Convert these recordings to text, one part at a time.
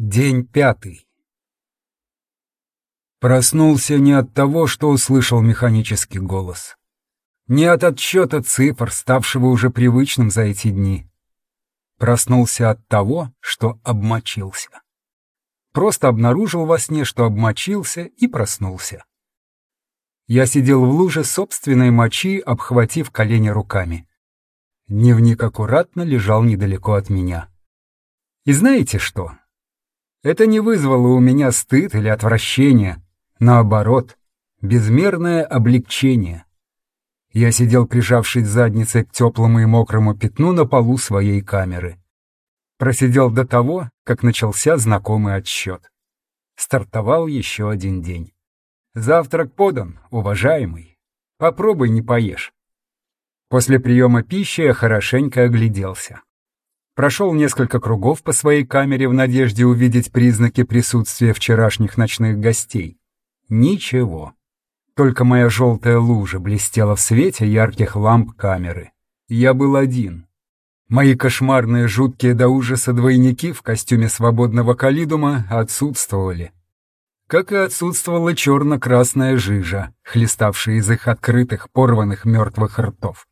День пятый. Проснулся не от того, что услышал механический голос. Не от отсчета цифр, ставшего уже привычным за эти дни. Проснулся от того, что обмочился. Просто обнаружил во сне, что обмочился, и проснулся. Я сидел в луже собственной мочи, обхватив колени руками. Дневник аккуратно лежал недалеко от меня. И знаете что? Это не вызвало у меня стыд или отвращение, наоборот, безмерное облегчение. Я сидел, прижавшись задницей к теплому и мокрому пятну на полу своей камеры. Просидел до того, как начался знакомый отсчет. Стартовал еще один день. Завтрак подан, уважаемый. Попробуй не поешь. После приема пищи я хорошенько огляделся прошел несколько кругов по своей камере в надежде увидеть признаки присутствия вчерашних ночных гостей. Ничего. Только моя желтая лужа блестела в свете ярких ламп камеры. Я был один. Мои кошмарные, жуткие до ужаса двойники в костюме свободного калидума отсутствовали. Как и отсутствовала черно-красная жижа, хлеставшая из их открытых, порванных мертвых ртов.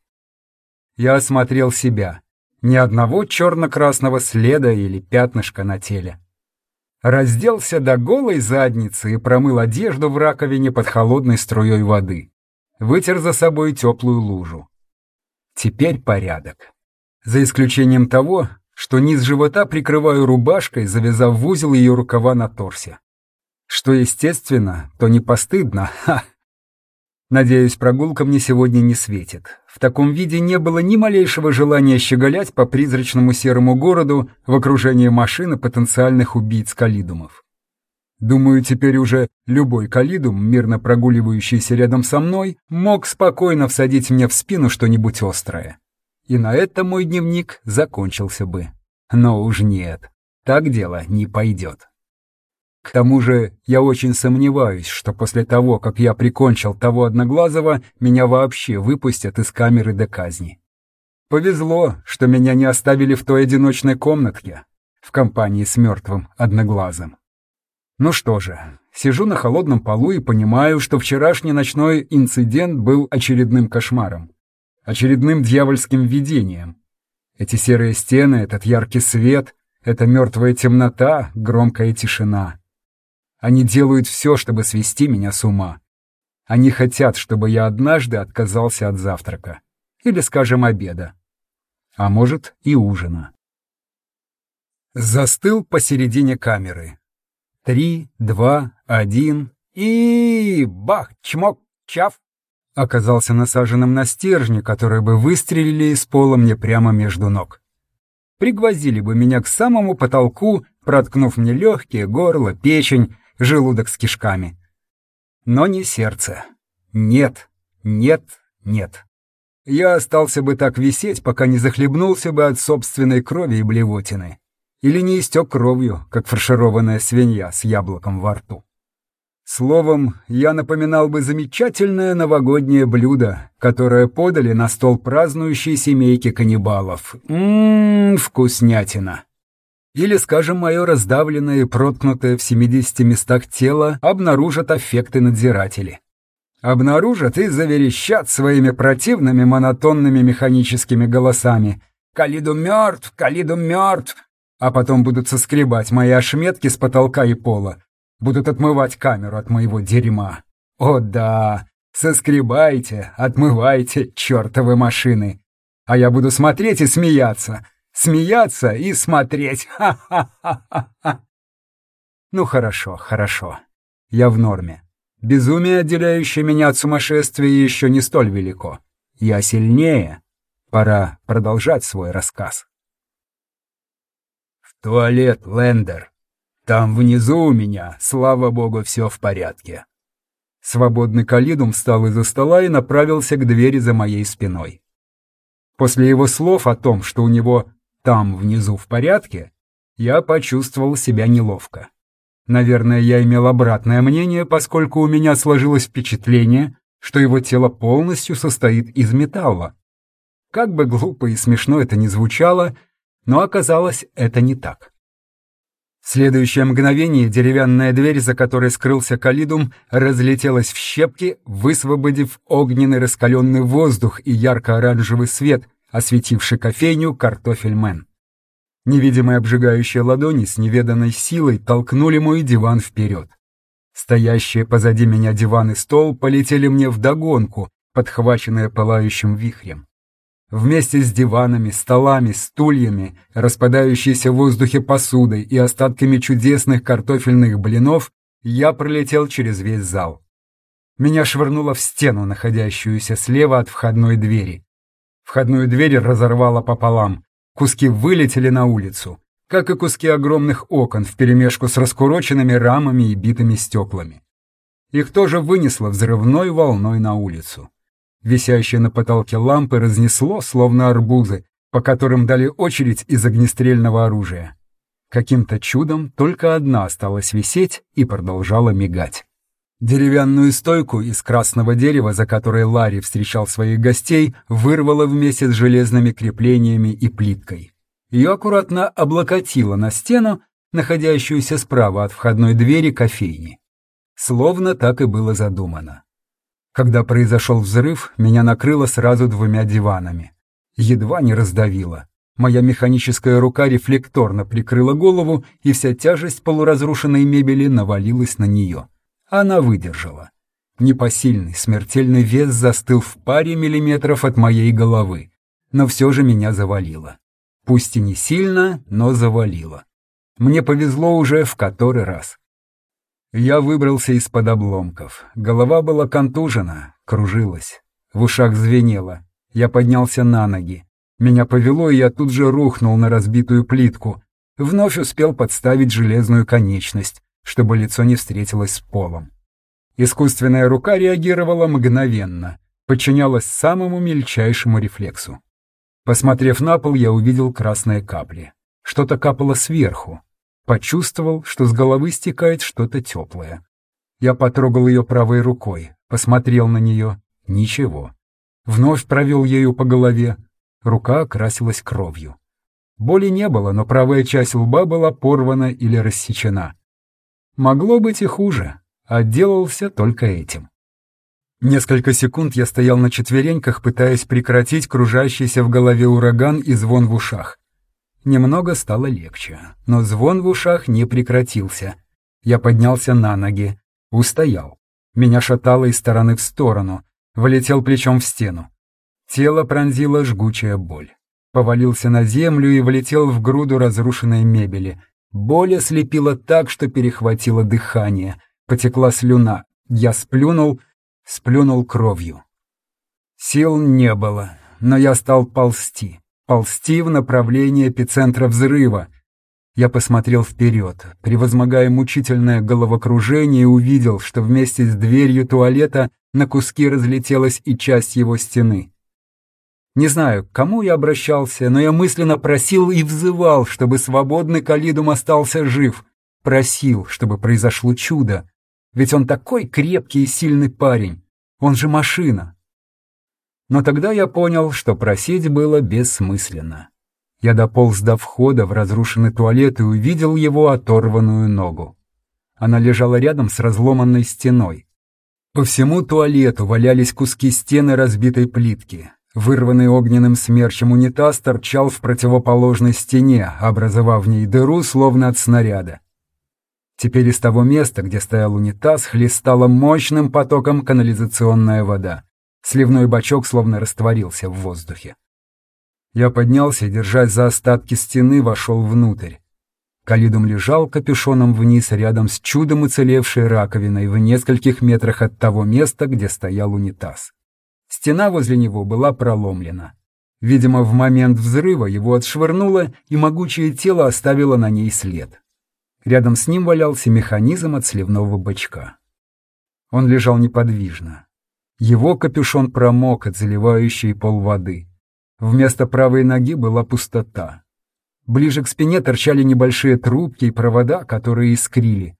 Я осмотрел себя — ни одного черно-красного следа или пятнышка на теле. Разделся до голой задницы и промыл одежду в раковине под холодной струей воды. Вытер за собой теплую лужу. Теперь порядок. За исключением того, что низ живота прикрываю рубашкой, завязав в узел ее рукава на торсе. Что естественно, то не постыдно, ха! Надеюсь, прогулка мне сегодня не светит. В таком виде не было ни малейшего желания щеголять по призрачному серому городу в окружении машины потенциальных убийц калидумов. Думаю, теперь уже любой калидум, мирно прогуливающийся рядом со мной, мог спокойно всадить мне в спину что-нибудь острое. И на этом мой дневник закончился бы. Но уж нет, так дело не пойдет. К тому же я очень сомневаюсь, что после того, как я прикончил того Одноглазого, меня вообще выпустят из камеры до казни. Повезло, что меня не оставили в той одиночной комнатке, в компании с мертвым Одноглазым. Ну что же, сижу на холодном полу и понимаю, что вчерашний ночной инцидент был очередным кошмаром, очередным дьявольским видением. Эти серые стены, этот яркий свет, эта мертвая темнота, громкая тишина — они делают все, чтобы свести меня с ума. Они хотят, чтобы я однажды отказался от завтрака. Или, скажем, обеда. А может, и ужина. Застыл посередине камеры. Три, два, один и... бах, чмок, чав. Оказался насаженным на стержни, которые бы выстрелили из пола мне прямо между ног. Пригвоздили бы меня к самому потолку, проткнув мне легкие, горло, печень, желудок с кишками. Но не сердце. Нет, нет, нет. Я остался бы так висеть, пока не захлебнулся бы от собственной крови и блевотины. Или не истек кровью, как фаршированная свинья с яблоком во рту. Словом, я напоминал бы замечательное новогоднее блюдо, которое подали на стол празднующей семейки каннибалов. Ммм, вкуснятина. Или, скажем, мое раздавленное и проткнутое в 70 местах тело обнаружат аффекты надзиратели. Обнаружат и заверещат своими противными монотонными механическими голосами. «Калиду мертв! Калиду мертв!» А потом будут соскребать мои ошметки с потолка и пола. Будут отмывать камеру от моего дерьма. О да, соскребайте, отмывайте, чертовы машины. А я буду смотреть и смеяться — смеяться и смотреть. Ну хорошо, хорошо. Я в норме. Безумие, отделяющее меня от сумасшествия, еще не столь велико. Я сильнее. Пора продолжать свой рассказ. В туалет, Лендер. Там внизу у меня, слава богу, все в порядке. Свободный калидум встал из-за стола и направился к двери за моей спиной. После его слов о том, что у него там внизу в порядке, я почувствовал себя неловко. Наверное, я имел обратное мнение, поскольку у меня сложилось впечатление, что его тело полностью состоит из металла. Как бы глупо и смешно это ни звучало, но оказалось это не так. В следующее мгновение деревянная дверь, за которой скрылся Калидум, разлетелась в щепки, высвободив огненный раскаленный воздух и ярко-оранжевый свет, осветивший кофейню «Картофельмен». Невидимые обжигающие ладони с неведанной силой толкнули мой диван вперед. Стоящие позади меня диван и стол полетели мне вдогонку, подхваченные пылающим вихрем. Вместе с диванами, столами, стульями, распадающейся в воздухе посудой и остатками чудесных картофельных блинов я пролетел через весь зал. Меня швырнуло в стену, находящуюся слева от входной двери. Входную дверь разорвало пополам, куски вылетели на улицу, как и куски огромных окон вперемешку с раскуроченными рамами и битыми стеклами. Их тоже вынесло взрывной волной на улицу. Висящие на потолке лампы разнесло, словно арбузы, по которым дали очередь из огнестрельного оружия. Каким-то чудом только одна осталась висеть и продолжала мигать. Деревянную стойку из красного дерева, за которой Ларри встречал своих гостей, вырвало вместе с железными креплениями и плиткой. Ее аккуратно облокотило на стену, находящуюся справа от входной двери кофейни. Словно так и было задумано. Когда произошел взрыв, меня накрыло сразу двумя диванами. Едва не раздавило. Моя механическая рука рефлекторно прикрыла голову, и вся тяжесть полуразрушенной мебели навалилась на нее. Она выдержала. Непосильный, смертельный вес застыл в паре миллиметров от моей головы, но все же меня завалило. Пусть и не сильно, но завалило. Мне повезло уже в который раз. Я выбрался из-под обломков. Голова была контужена, кружилась. В ушах звенело. Я поднялся на ноги. Меня повело, и я тут же рухнул на разбитую плитку. Вновь успел подставить железную конечность, чтобы лицо не встретилось с полом. Искусственная рука реагировала мгновенно, подчинялась самому мельчайшему рефлексу. Посмотрев на пол, я увидел красные капли. Что-то капало сверху. Почувствовал, что с головы стекает что-то теплое. Я потрогал ее правой рукой, посмотрел на нее. Ничего. Вновь провел ею по голове. Рука окрасилась кровью. Боли не было, но правая часть лба была порвана или рассечена. Могло быть и хуже. Отделался только этим. Несколько секунд я стоял на четвереньках, пытаясь прекратить кружащийся в голове ураган и звон в ушах. Немного стало легче, но звон в ушах не прекратился. Я поднялся на ноги, устоял. Меня шатало из стороны в сторону, вылетел плечом в стену. Тело пронзила жгучая боль. Повалился на землю и влетел в груду разрушенной мебели. Боль ослепила так, что перехватило дыхание. Потекла слюна. Я сплюнул, сплюнул кровью. Сил не было, но я стал ползти ползти в направлении эпицентра взрыва. Я посмотрел вперед, превозмогая мучительное головокружение, и увидел, что вместе с дверью туалета на куски разлетелась и часть его стены. Не знаю, к кому я обращался, но я мысленно просил и взывал, чтобы свободный Калидум остался жив. Просил, чтобы произошло чудо. Ведь он такой крепкий и сильный парень. Он же машина. Но тогда я понял, что просить было бессмысленно. Я дополз до входа в разрушенный туалет и увидел его оторванную ногу. Она лежала рядом с разломанной стеной. По всему туалету валялись куски стены разбитой плитки. Вырванный огненным смерчем унитаз торчал в противоположной стене, образовав в ней дыру, словно от снаряда. Теперь из того места, где стоял унитаз, хлестала мощным потоком канализационная вода. Сливной бачок словно растворился в воздухе. Я поднялся держась за остатки стены, вошел внутрь. Калидум лежал капюшоном вниз рядом с чудом уцелевшей раковиной в нескольких метрах от того места, где стоял унитаз. Стена возле него была проломлена. Видимо, в момент взрыва его отшвырнуло, и могучее тело оставило на ней след. Рядом с ним валялся механизм от сливного бачка. Он лежал неподвижно. Его капюшон промок от заливающей пол воды. Вместо правой ноги была пустота. Ближе к спине торчали небольшие трубки и провода, которые искрили.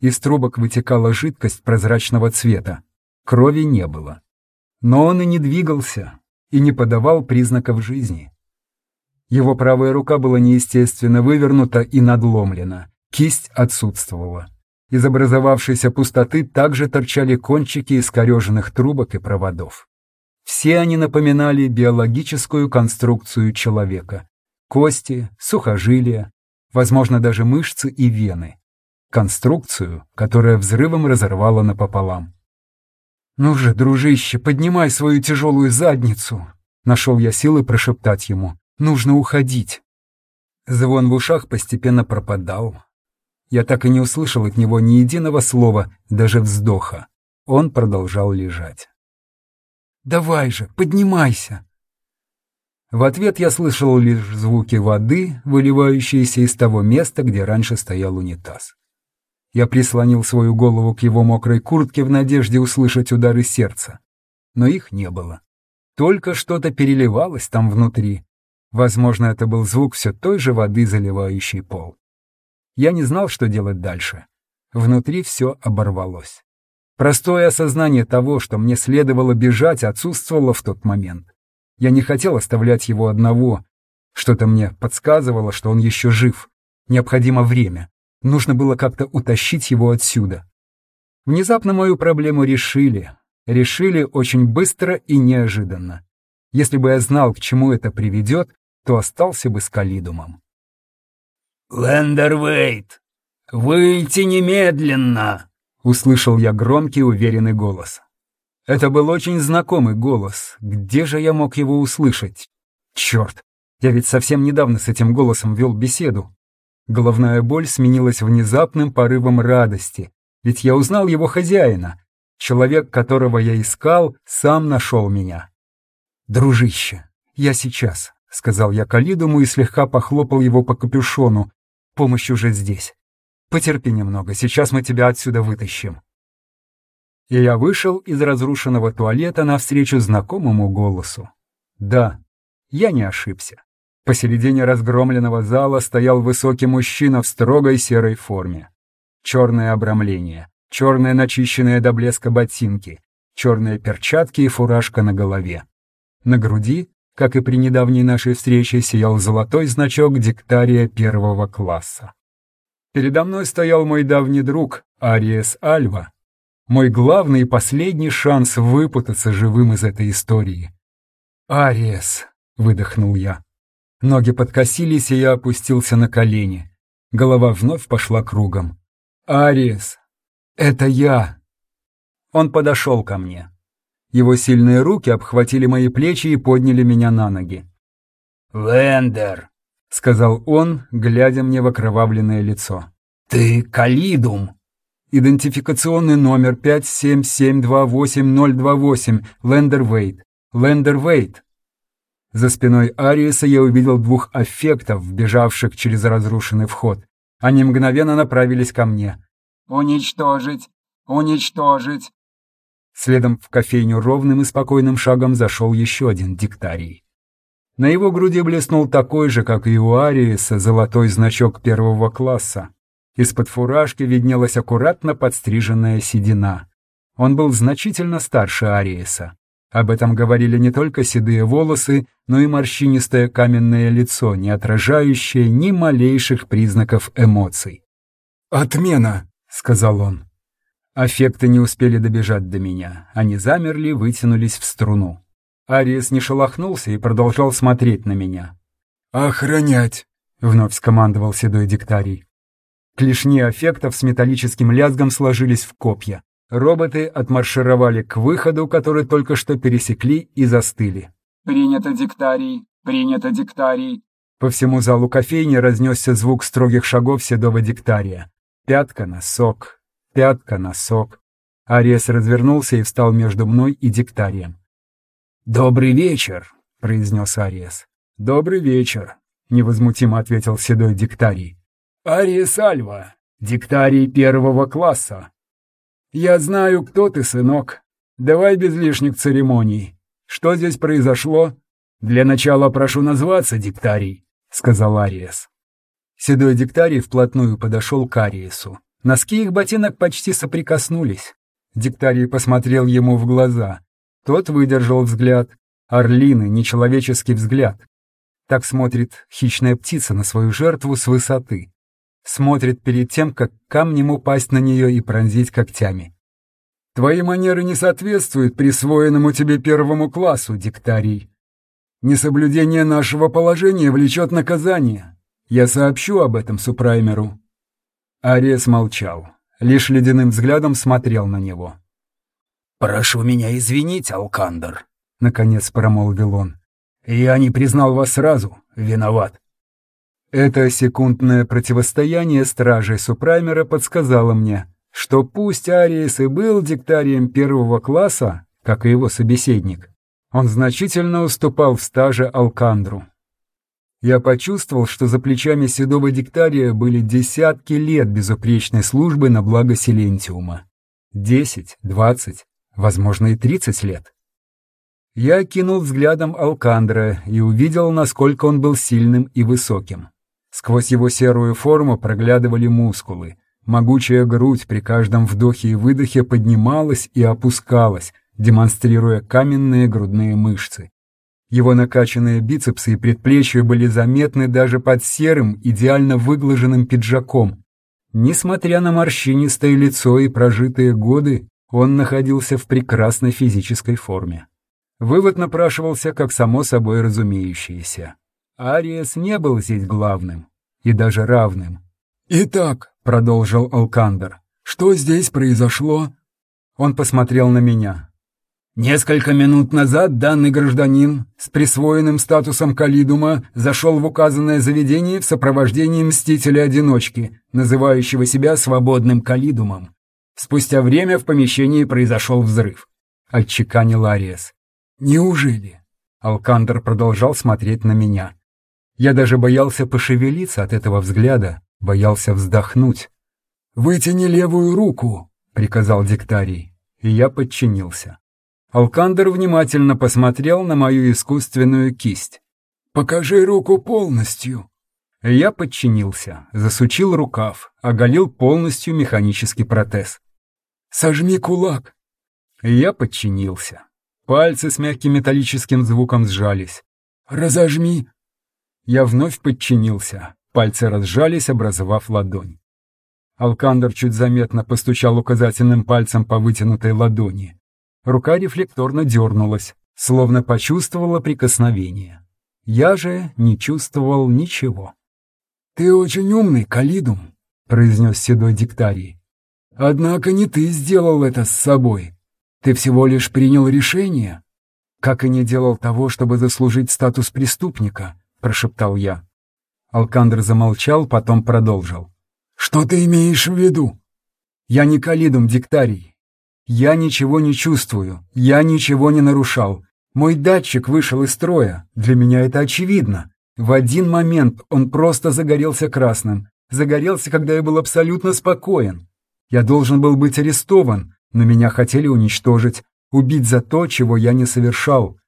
Из трубок вытекала жидкость прозрачного цвета. Крови не было. Но он и не двигался, и не подавал признаков жизни. Его правая рука была неестественно вывернута и надломлена. Кисть отсутствовала. Из образовавшейся пустоты также торчали кончики искореженных трубок и проводов. Все они напоминали биологическую конструкцию человека. Кости, сухожилия, возможно, даже мышцы и вены. Конструкцию, которая взрывом разорвала напополам. «Ну же, дружище, поднимай свою тяжелую задницу!» Нашел я силы прошептать ему. «Нужно уходить!» Звон в ушах постепенно пропадал. Я так и не услышал от него ни единого слова, даже вздоха. Он продолжал лежать. «Давай же, поднимайся!» В ответ я слышал лишь звуки воды, выливающиеся из того места, где раньше стоял унитаз. Я прислонил свою голову к его мокрой куртке в надежде услышать удары сердца. Но их не было. Только что-то переливалось там внутри. Возможно, это был звук все той же воды, заливающей пол. Я не знал, что делать дальше. Внутри все оборвалось. Простое осознание того, что мне следовало бежать, отсутствовало в тот момент. Я не хотел оставлять его одного. Что-то мне подсказывало, что он еще жив. Необходимо время. Нужно было как-то утащить его отсюда. Внезапно мою проблему решили. Решили очень быстро и неожиданно. Если бы я знал, к чему это приведет, то остался бы с Калидумом. «Лендервейт, выйти немедленно!» — услышал я громкий уверенный голос. Это был очень знакомый голос. Где же я мог его услышать? Черт, я ведь совсем недавно с этим голосом вел беседу. Головная боль сменилась внезапным порывом радости, ведь я узнал его хозяина. Человек, которого я искал, сам нашел меня. «Дружище, я сейчас», — сказал я Калидуму и слегка похлопал его по капюшону. «Помощь уже здесь. Потерпи немного, сейчас мы тебя отсюда вытащим» и я вышел из разрушенного туалета навстречу знакомому голосу. Да, я не ошибся. Посередине разгромленного зала стоял высокий мужчина в строгой серой форме. Черное обрамление, черные начищенные до блеска ботинки, черные перчатки и фуражка на голове. На груди, как и при недавней нашей встрече, сиял золотой значок диктария первого класса. Передо мной стоял мой давний друг Ариес Альва, мой главный и последний шанс выпутаться живым из этой истории. «Ариес!» — выдохнул я. Ноги подкосились, и я опустился на колени. Голова вновь пошла кругом. «Ариес! Это я!» Он подошел ко мне. Его сильные руки обхватили мои плечи и подняли меня на ноги. «Лендер!» — сказал он, глядя мне в окровавленное лицо. «Ты Калидум!» Идентификационный номер 57728-028, Лендер Вейт. Лендер Вейт. За спиной Ариеса я увидел двух аффектов, бежавших через разрушенный вход. Они мгновенно направились ко мне. «Уничтожить! Уничтожить!» Следом в кофейню ровным и спокойным шагом зашел еще один диктарий. На его груди блеснул такой же, как и у Ариеса, золотой значок первого класса. Из-под фуражки виднелась аккуратно подстриженная седина. Он был значительно старше Ариеса. Об этом говорили не только седые волосы, но и морщинистое каменное лицо, не отражающее ни малейших признаков эмоций. «Отмена!» — сказал он. Аффекты не успели добежать до меня. Они замерли, вытянулись в струну. Ариес не шелохнулся и продолжал смотреть на меня. «Охранять!» — вновь скомандовал седой диктарий. Клешни аффектов с металлическим лязгом сложились в копья. Роботы отмаршировали к выходу, который только что пересекли и застыли. «Принято, диктарий! Принято, диктарий!» По всему залу кофейни разнесся звук строгих шагов седого диктария. Пятка на сок, пятка на сок. Ариес развернулся и встал между мной и диктарием. «Добрый вечер», — произнес Ариес. «Добрый вечер», — невозмутимо ответил седой диктарий. Ария Сальва, диктарий первого класса. Я знаю, кто ты, сынок. Давай без лишних церемоний. Что здесь произошло? Для начала прошу назваться, диктарий, сказал Ариес. Седой диктарий вплотную подошел к Ариесу. Носки их ботинок почти соприкоснулись. Диктарий посмотрел ему в глаза. Тот выдержал взгляд. Орлины, нечеловеческий взгляд. Так смотрит хищная птица на свою жертву с высоты. Смотрит перед тем, как камнем упасть на нее и пронзить когтями. «Твои манеры не соответствуют присвоенному тебе первому классу, диктарий. Несоблюдение нашего положения влечет наказание. Я сообщу об этом супраймеру». Ариес молчал, лишь ледяным взглядом смотрел на него. «Прошу меня извинить, Алкандер», — наконец промолвил он. «Я не признал вас сразу. Виноват». Это секундное противостояние стражей Супраймера подсказало мне, что пусть Ариес и был диктарием первого класса, как и его собеседник, он значительно уступал в стаже Алкандру. Я почувствовал, что за плечами седого диктария были десятки лет безупречной службы на благо Силентиума. Десять, двадцать, возможно и 30 лет. Я кинул взглядом Алкандра и увидел, насколько он был сильным и высоким. Сквозь его серую форму проглядывали мускулы. Могучая грудь при каждом вдохе и выдохе поднималась и опускалась, демонстрируя каменные грудные мышцы. Его накачанные бицепсы и предплечья были заметны даже под серым, идеально выглаженным пиджаком. Несмотря на морщинистое лицо и прожитые годы, он находился в прекрасной физической форме. Вывод напрашивался как само собой разумеющееся. Ариес не был здесь главным и даже равным. «Итак», — продолжил Алкандер, — «что здесь произошло?» Он посмотрел на меня. Несколько минут назад данный гражданин с присвоенным статусом Калидума зашел в указанное заведение в сопровождении мстителя-одиночки, называющего себя свободным Калидумом. Спустя время в помещении произошел взрыв. Отчеканил Ариес. «Неужели?» Алкандер продолжал смотреть на меня. Я даже боялся пошевелиться от этого взгляда, боялся вздохнуть. «Вытяни левую руку», — приказал диктарий, и я подчинился. Алкандер внимательно посмотрел на мою искусственную кисть. «Покажи руку полностью», я подчинился, засучил рукав, оголил полностью механический протез. «Сожми кулак!» Я подчинился. Пальцы с мягким металлическим звуком сжались. «Разожми!» Я вновь подчинился. Пальцы разжались, образовав ладонь. Алкандер чуть заметно постучал указательным пальцем по вытянутой ладони. Рука рефлекторно дернулась, словно почувствовала прикосновение. Я же не чувствовал ничего. «Ты очень умный, Калидум», — произнес седой диктарий. «Однако не ты сделал это с собой. Ты всего лишь принял решение, как и не делал того, чтобы заслужить статус преступника», — прошептал я. Алкандр замолчал, потом продолжил. «Что ты имеешь в виду?» «Я не Калидум, диктарий. Я ничего не чувствую, я ничего не нарушал. Мой датчик вышел из строя, для меня это очевидно. В один момент он просто загорелся красным. Загорелся, когда я был абсолютно спокоен. Я должен был быть арестован, но меня хотели уничтожить, убить за то, чего я не совершал.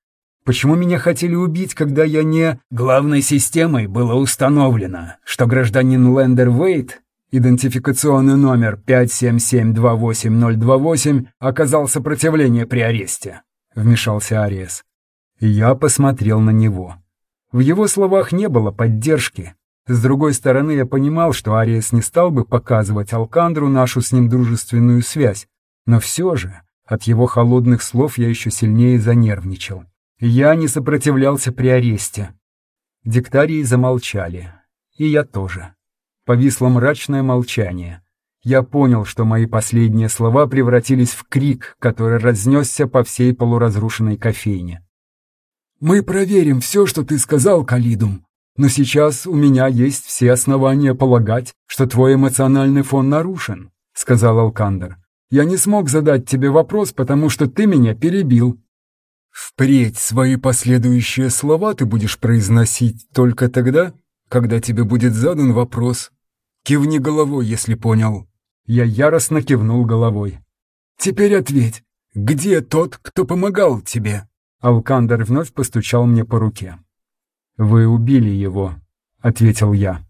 Почему меня хотели убить, когда я не... Главной системой было установлено, что гражданин Лендер Вейт, идентификационный номер 577-28028, оказал сопротивление при аресте, вмешался Ариес. Я посмотрел на него. В его словах не было поддержки. С другой стороны, я понимал, что Ариес не стал бы показывать Алкандру нашу с ним дружественную связь, но все же от его холодных слов я еще сильнее занервничал. Я не сопротивлялся при аресте. Диктарии замолчали. И я тоже. Повисло мрачное молчание. Я понял, что мои последние слова превратились в крик, который разнесся по всей полуразрушенной кофейне. «Мы проверим все, что ты сказал, Калидум. Но сейчас у меня есть все основания полагать, что твой эмоциональный фон нарушен», — сказал Алкандер. «Я не смог задать тебе вопрос, потому что ты меня перебил». «Впредь свои последующие слова ты будешь произносить только тогда, когда тебе будет задан вопрос. Кивни головой, если понял». Я яростно кивнул головой. «Теперь ответь, где тот, кто помогал тебе?» Алкандер вновь постучал мне по руке. «Вы убили его», — ответил я.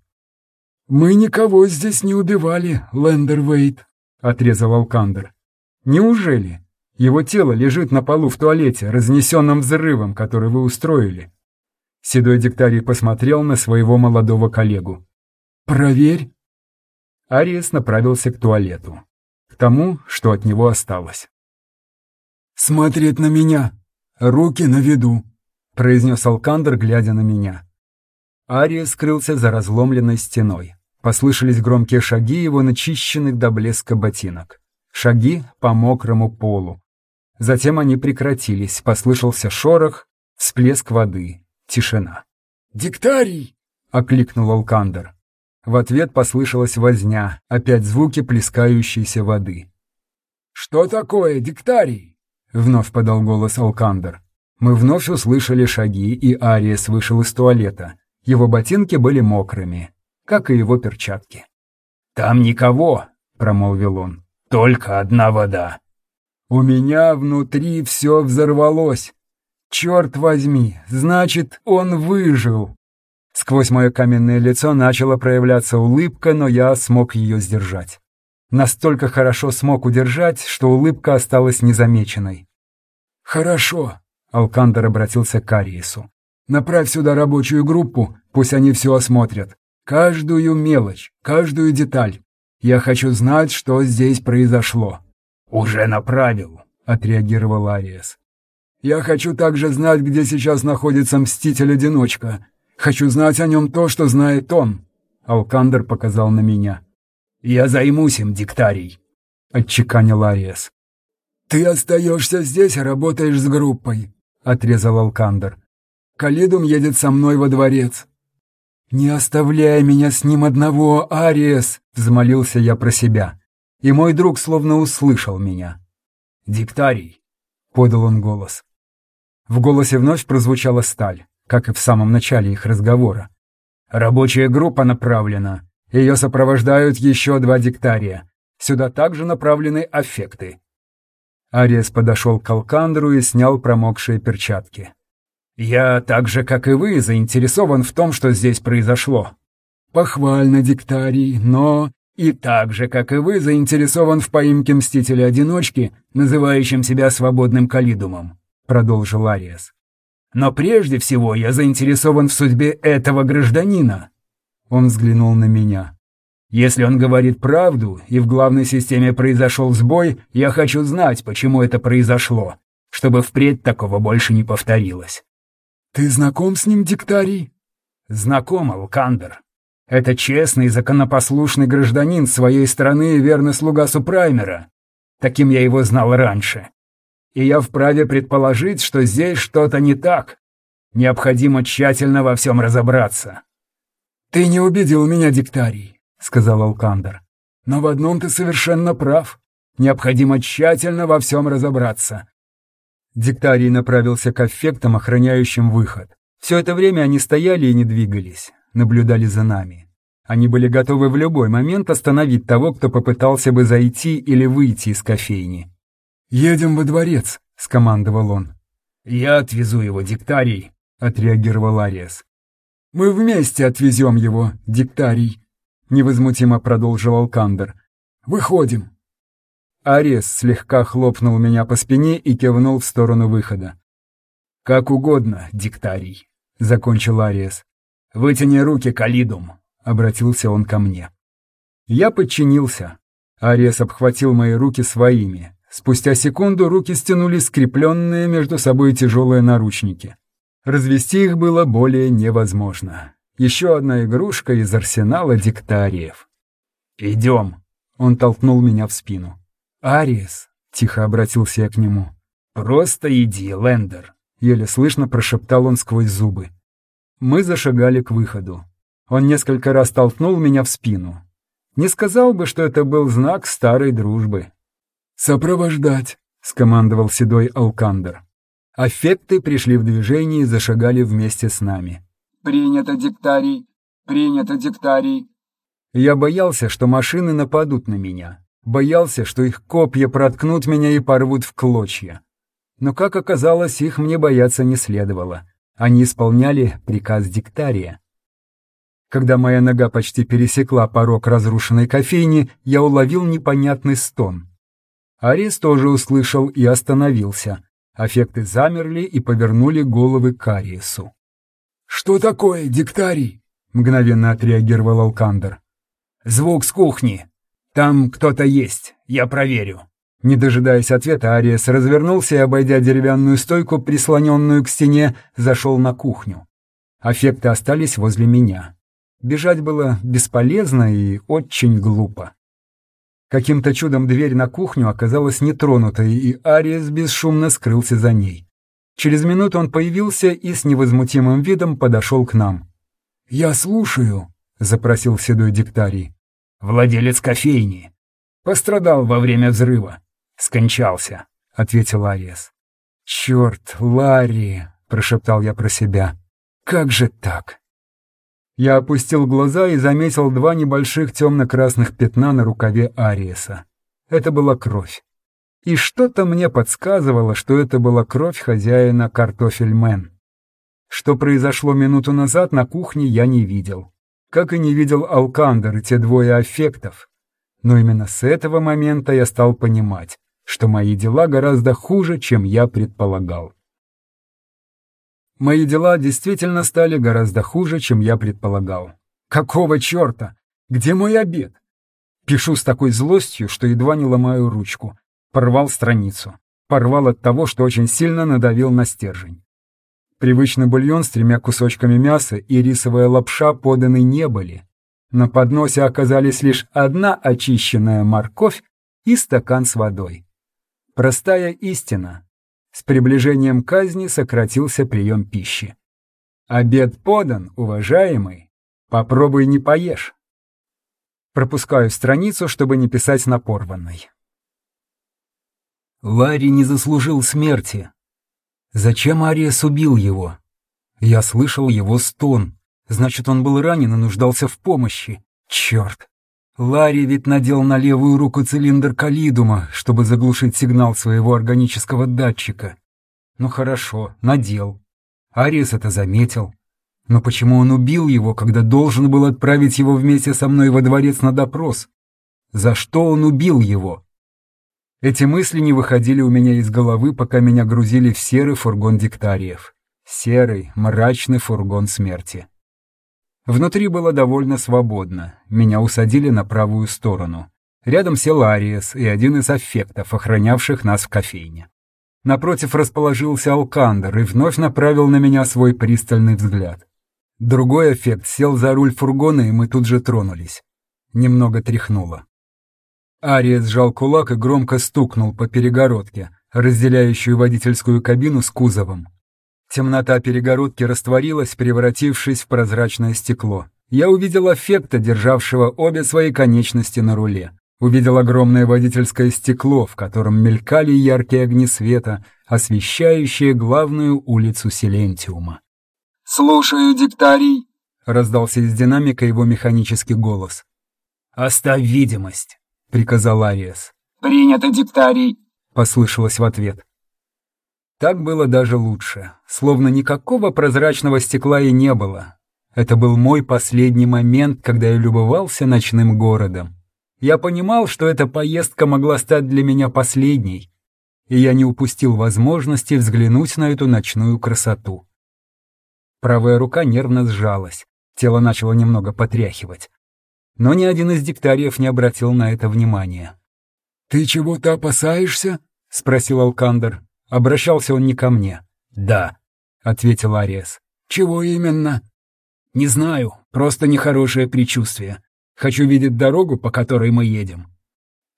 «Мы никого здесь не убивали, Лендер Вейт», — отрезал Алкандер. «Неужели? Его тело лежит на полу в туалете, разнесенном взрывом, который вы устроили». Седой диктарий посмотрел на своего молодого коллегу. «Проверь». Ариес направился к туалету. К тому, что от него осталось. «Смотреть на меня! Руки на виду!» — произнес Алкандр, глядя на меня. Ариес скрылся за разломленной стеной. Послышались громкие шаги его начищенных до блеска ботинок. Шаги по мокрому полу. Затем они прекратились, послышался шорох, всплеск воды, тишина. «Диктарий!» — окликнул Алкандер. В ответ послышалась возня, опять звуки плескающейся воды. «Что такое, диктарий?» — вновь подал голос Алкандер. Мы вновь услышали шаги, и Ариес вышел из туалета. Его ботинки были мокрыми, как и его перчатки. «Там никого», — промолвил он, — «только одна вода». У меня внутри все взорвалось. Черт возьми, значит, он выжил. Сквозь мое каменное лицо начала проявляться улыбка, но я смог ее сдержать. Настолько хорошо смог удержать, что улыбка осталась незамеченной. «Хорошо», — Алкандер обратился к Ариесу. «Направь сюда рабочую группу, пусть они все осмотрят. Каждую мелочь, каждую деталь. Я хочу знать, что здесь произошло». «Уже направил», — отреагировал Ариес. «Я хочу также знать, где сейчас находится Мститель-одиночка. Хочу знать о нем то, что знает он». Алкандер показал на меня. «Я займусь им, диктарий», — отчеканил Ариес. «Ты остаешься здесь и работаешь с группой», — отрезал Алкандер. «Калидум едет со мной во дворец». «Не оставляй меня с ним одного, Ариес!» — взмолился я про себя и мой друг словно услышал меня. «Диктарий», — подал он голос. В голосе вновь прозвучала сталь, как и в самом начале их разговора. «Рабочая группа направлена. Ее сопровождают еще два диктария. Сюда также направлены аффекты». Ариес подошел к Алкандру и снял промокшие перчатки. «Я так же, как и вы, заинтересован в том, что здесь произошло». «Похвально, диктарий, но и так же, как и вы, заинтересован в поимке Мстителя-одиночки, называющим себя свободным Калидумом», — продолжил Ариас. «Но прежде всего я заинтересован в судьбе этого гражданина». Он взглянул на меня. «Если он говорит правду, и в главной системе произошел сбой, я хочу знать, почему это произошло, чтобы впредь такого больше не повторилось». «Ты знаком с ним, Диктарий?» «Знаком, Алкандер», это честный, законопослушный гражданин своей страны и верный слуга Супраймера. Таким я его знал раньше. И я вправе предположить, что здесь что-то не так. Необходимо тщательно во всем разобраться. «Ты не убедил меня, Диктарий», — сказал Алкандер. «Но в одном ты совершенно прав. Необходимо тщательно во всем разобраться». Диктарий направился к эффектам, охраняющим выход. Все это время они стояли и не двигались наблюдали за нами. Они были готовы в любой момент остановить того, кто попытался бы зайти или выйти из кофейни. «Едем во дворец», — скомандовал он. «Я отвезу его, диктарий», — отреагировал Ариас. «Мы вместе отвезем его, диктарий», — невозмутимо продолжил Алкандер. «Выходим». Ариас слегка хлопнул меня по спине и кивнул в сторону выхода. «Как угодно, диктарий», — закончил Ариас. «Вытяни руки, Калидум», — обратился он ко мне. Я подчинился. Ариес обхватил мои руки своими. Спустя секунду руки стянули скрепленные между собой тяжелые наручники. Развести их было более невозможно. Еще одна игрушка из арсенала диктариев. «Идем», — он толкнул меня в спину. «Ариес», — тихо обратился я к нему. «Просто иди, Лендер», — еле слышно прошептал он сквозь зубы. Мы зашагали к выходу. Он несколько раз толкнул меня в спину. Не сказал бы, что это был знак старой дружбы. «Сопровождать», — скомандовал седой Алкандер. Аффекты пришли в движение и зашагали вместе с нами. «Принято, диктарий! Принято, диктарий!» Я боялся, что машины нападут на меня. Боялся, что их копья проткнут меня и порвут в клочья. Но, как оказалось, их мне бояться не следовало. Они исполняли приказ диктария. Когда моя нога почти пересекла порог разрушенной кофейни, я уловил непонятный стон. Арис тоже услышал и остановился. Аффекты замерли и повернули головы к Ариесу. «Что такое, диктарий?» — мгновенно отреагировал Алкандер. «Звук с кухни. Там кто-то есть. Я проверю». Не дожидаясь ответа, Ариес развернулся и, обойдя деревянную стойку, прислоненную к стене, зашел на кухню. Аффекты остались возле меня. Бежать было бесполезно и очень глупо. Каким-то чудом дверь на кухню оказалась нетронутой, и Ариес бесшумно скрылся за ней. Через минуту он появился и с невозмутимым видом подошел к нам. «Я слушаю», — запросил седой диктарий. «Владелец кофейни. Пострадал во время взрыва. Скончался», — ответил Ариес. «Черт, Ларри!» — прошептал я про себя. «Как же так?» Я опустил глаза и заметил два небольших темно-красных пятна на рукаве Ариеса. Это была кровь. И что-то мне подсказывало, что это была кровь хозяина картофельмен. Что произошло минуту назад на кухне, я не видел. Как и не видел Алкандер и те двое аффектов. Но именно с этого момента я стал понимать, что мои дела гораздо хуже, чем я предполагал. Мои дела действительно стали гораздо хуже, чем я предполагал. Какого черта? Где мой обед? Пишу с такой злостью, что едва не ломаю ручку. Порвал страницу. Порвал от того, что очень сильно надавил на стержень. Привычный бульон с тремя кусочками мяса и рисовая лапша поданы не были. На подносе оказались лишь одна очищенная морковь и стакан с водой. Простая истина. С приближением казни сократился прием пищи. Обед подан, уважаемый. Попробуй не поешь. Пропускаю страницу, чтобы не писать на порванной. Ларри не заслужил смерти. Зачем Ариес убил его? Я слышал его стон. Значит, он был ранен и нуждался в помощи. Черт! Ларри ведь надел на левую руку цилиндр калидума, чтобы заглушить сигнал своего органического датчика. Ну хорошо, надел. Ариес это заметил. Но почему он убил его, когда должен был отправить его вместе со мной во дворец на допрос? За что он убил его? Эти мысли не выходили у меня из головы, пока меня грузили в серый фургон диктариев. Серый, мрачный фургон смерти. Внутри было довольно свободно. Меня усадили на правую сторону. Рядом сел Ариес и один из аффектов, охранявших нас в кофейне. Напротив расположился Алкандер и вновь направил на меня свой пристальный взгляд. Другой эффект сел за руль фургона, и мы тут же тронулись. Немного тряхнуло. Ариес сжал кулак и громко стукнул по перегородке, разделяющую водительскую кабину с кузовом. Темнота перегородки растворилась, превратившись в прозрачное стекло. Я увидел эффекта, державшего обе свои конечности на руле. Увидел огромное водительское стекло, в котором мелькали яркие огни света, освещающие главную улицу Силентиума. «Слушаю, диктарий», — раздался из динамика его механический голос. «Оставь видимость», приказал Ариес. «Принято, диктарий!» — послышалось в ответ. Так было даже лучше, словно никакого прозрачного стекла и не было. Это был мой последний момент, когда я любовался ночным городом. Я понимал, что эта поездка могла стать для меня последней, и я не упустил возможности взглянуть на эту ночную красоту. Правая рука нервно сжалась, тело начало немного потряхивать но ни один из диктариев не обратил на это внимания. «Ты чего-то опасаешься?» — спросил Алкандер. Обращался он не ко мне. «Да», — ответил Ариес. «Чего именно?» «Не знаю, просто нехорошее предчувствие. Хочу видеть дорогу, по которой мы едем».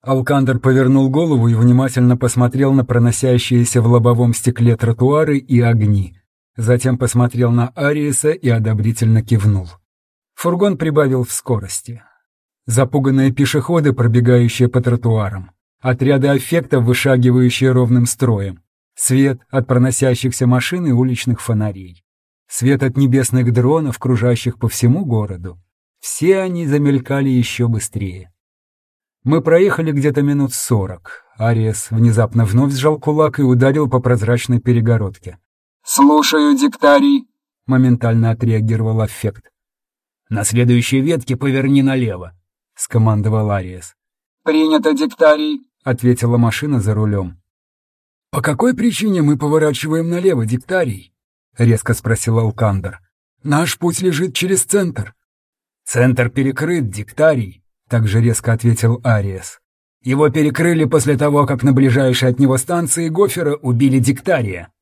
Алкандер повернул голову и внимательно посмотрел на проносящиеся в лобовом стекле тротуары и огни. Затем посмотрел на Ариеса и одобрительно кивнул. Фургон прибавил в скорости. Запуганные пешеходы, пробегающие по тротуарам. Отряды аффектов, вышагивающие ровным строем. Свет от проносящихся машин и уличных фонарей. Свет от небесных дронов, кружащих по всему городу. Все они замелькали еще быстрее. Мы проехали где-то минут сорок. Ариес внезапно вновь сжал кулак и ударил по прозрачной перегородке. «Слушаю, диктарий», — моментально отреагировал аффект. «На следующей ветке поверни налево», — скомандовал Ариес. «Принято, диктарий», — ответила машина за рулем. «По какой причине мы поворачиваем налево, диктарий?» — резко спросил Алкандер. «Наш путь лежит через центр». «Центр перекрыт, диктарий», —— также резко ответил Ариес. «Его перекрыли после того, как на ближайшей от него станции Гофера убили диктария».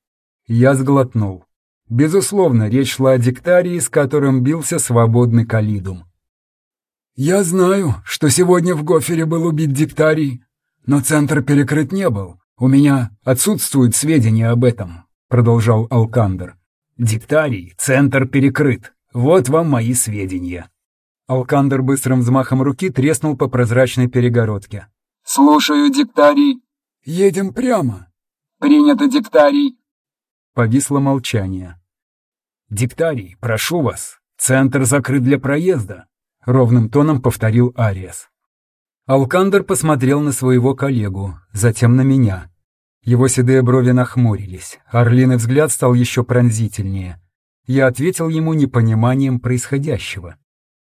Я сглотнул. Безусловно, речь шла о диктарии, с которым бился свободный Калидум. «Я знаю, что сегодня в Гофере был убит диктарий, но центр перекрыт не был. У меня отсутствуют сведения об этом», — продолжал Алкандер. «Диктарий, центр перекрыт. Вот вам мои сведения». Алкандер быстрым взмахом руки треснул по прозрачной перегородке. «Слушаю, диктарий». «Едем прямо». «Принято, диктарий». Повисло молчание. «Диктарий, прошу вас, центр закрыт для проезда», — ровным тоном повторил Ариас. Алкандер посмотрел на своего коллегу, затем на меня. Его седые брови нахмурились, орлиный взгляд стал еще пронзительнее. Я ответил ему непониманием происходящего.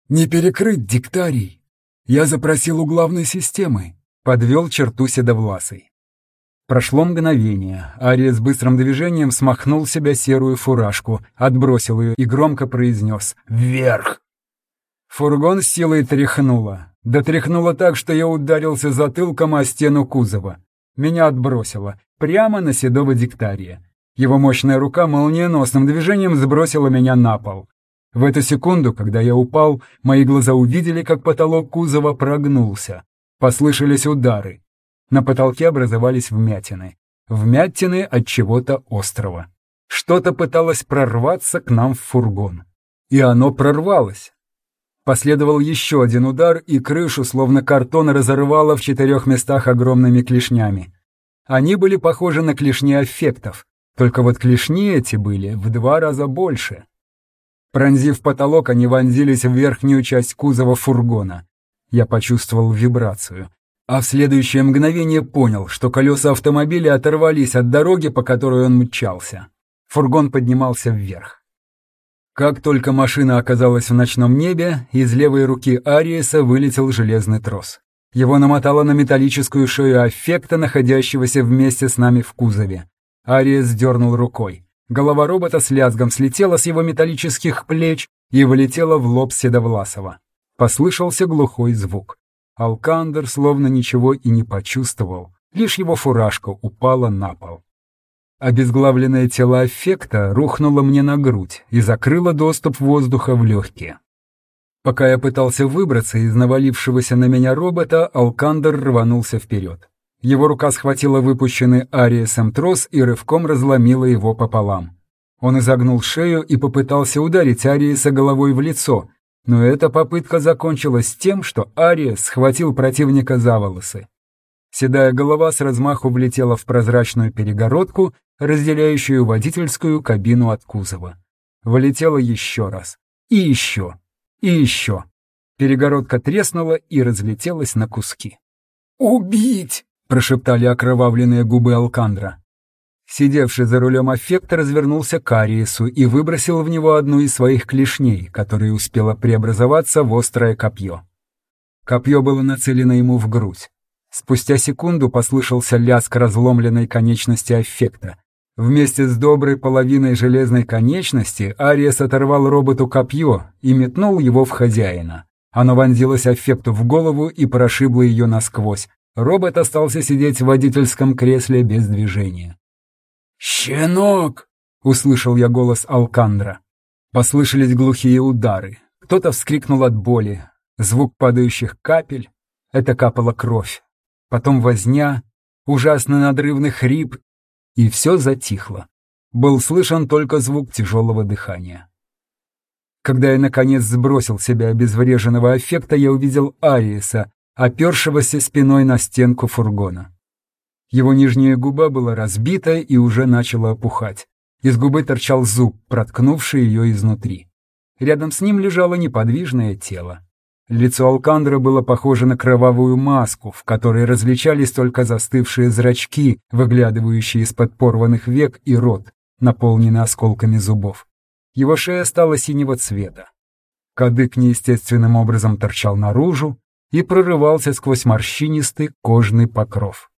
«Не перекрыть диктарий. Я запросил у главной системы», — подвел черту седовласый. Прошло мгновение. Ария с быстрым движением смахнул себя серую фуражку, отбросил ее и громко произнес «Вверх!». Фургон с силой тряхнуло. Да тряхнуло так, что я ударился затылком о стену кузова. Меня отбросило. Прямо на седого диктария. Его мощная рука молниеносным движением сбросила меня на пол. В эту секунду, когда я упал, мои глаза увидели, как потолок кузова прогнулся. Послышались удары. На потолке образовались вмятины. Вмятины от чего-то острого. Что-то пыталось прорваться к нам в фургон. И оно прорвалось. Последовал еще один удар, и крышу, словно картон, разорвало в четырех местах огромными клешнями. Они были похожи на клешни аффектов, только вот клешни эти были в два раза больше. Пронзив потолок, они вонзились в верхнюю часть кузова фургона. Я почувствовал вибрацию а в следующее мгновение понял, что колеса автомобиля оторвались от дороги, по которой он мчался. Фургон поднимался вверх. Как только машина оказалась в ночном небе, из левой руки Ариеса вылетел железный трос. Его намотало на металлическую шею аффекта, находящегося вместе с нами в кузове. Ариес дернул рукой. Голова робота с лязгом слетела с его металлических плеч и вылетела в лоб Седовласова. Послышался глухой звук. Алкандер словно ничего и не почувствовал, лишь его фуражка упала на пол. Обезглавленное тело аффекта рухнуло мне на грудь и закрыло доступ воздуха в легкие. Пока я пытался выбраться из навалившегося на меня робота, Алкандер рванулся вперед. Его рука схватила выпущенный Ариесом трос и рывком разломила его пополам. Он изогнул шею и попытался ударить Ариеса головой в лицо, но эта попытка закончилась тем, что Ария схватил противника за волосы. Седая голова с размаху влетела в прозрачную перегородку, разделяющую водительскую кабину от кузова. Влетела еще раз. И еще. И еще. Перегородка треснула и разлетелась на куски. «Убить!» — прошептали окровавленные губы Алкандра. Сидевший за рулем аффект развернулся к Ариесу и выбросил в него одну из своих клешней, которая успела преобразоваться в острое копье. Копье было нацелено ему в грудь. Спустя секунду послышался лязг разломленной конечности аффекта. Вместе с доброй половиной железной конечности Ариес оторвал роботу копье и метнул его в хозяина. Оно вонзилось аффекту в голову и прошибло ее насквозь. Робот остался сидеть в водительском кресле без движения. «Щенок!» — услышал я голос Алкандра. Послышались глухие удары. Кто-то вскрикнул от боли. Звук падающих капель. Это капала кровь. Потом возня, ужасный надрывный хрип, и все затихло. Был слышен только звук тяжелого дыхания. Когда я, наконец, сбросил себя обезвреженного аффекта, я увидел Ариеса, опершегося спиной на стенку фургона. Его нижняя губа была разбита и уже начала опухать. Из губы торчал зуб, проткнувший ее изнутри. Рядом с ним лежало неподвижное тело. Лицо Алкандра было похоже на кровавую маску, в которой различались только застывшие зрачки, выглядывающие из-под порванных век, и рот, наполненный осколками зубов. Его шея стала синего цвета. Кадык неестественным образом торчал наружу и прорывался сквозь морщинистый кожный покров.